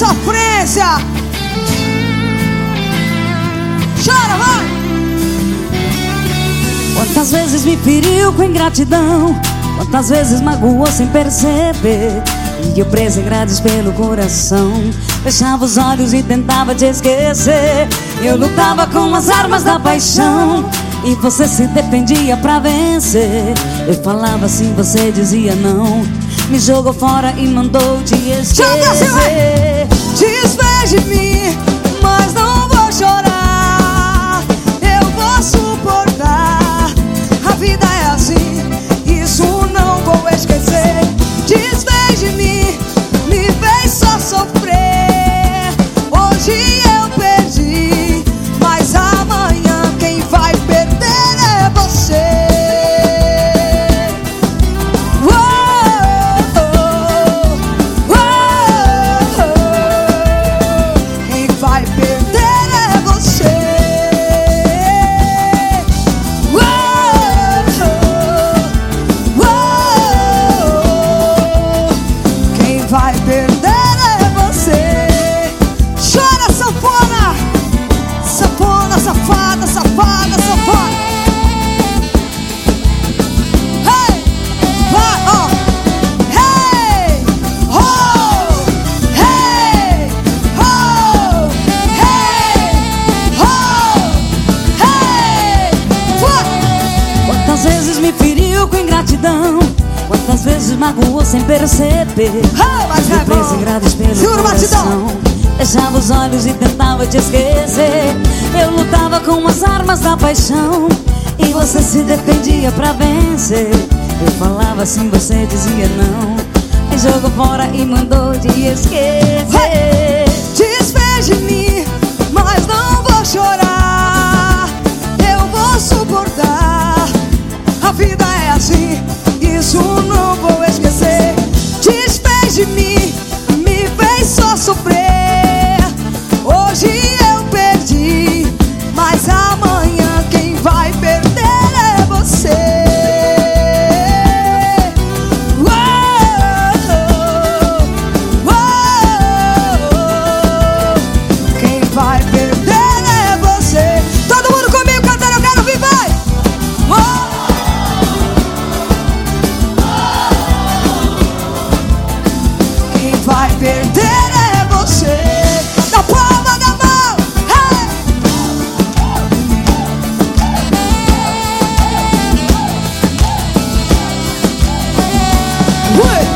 sofrência. Chora, vai! Quantas vezes me feriu com ingratidão, quantas vezes magoou sem perceber. E eu preso em grades pelo coração, fechava os olhos e tentava te esquecer. Eu lutava com as armas da paixão. E você se defendia pra vencer. Eu falava assim, você dizia não. Me jogou fora e mandou te esquecer. De mim, Quantas vezes magoou sem perceber? Ah, mas é bom. pelo Segura coração Fechava os olhos e tentava te esquecer. Eu lutava com as armas da paixão. E você se defendia pra vencer. Eu falava assim, você dizia não. Me jogou fora e mandou te esquecer vai perder é você. Na palma da mão. Hey! Ui!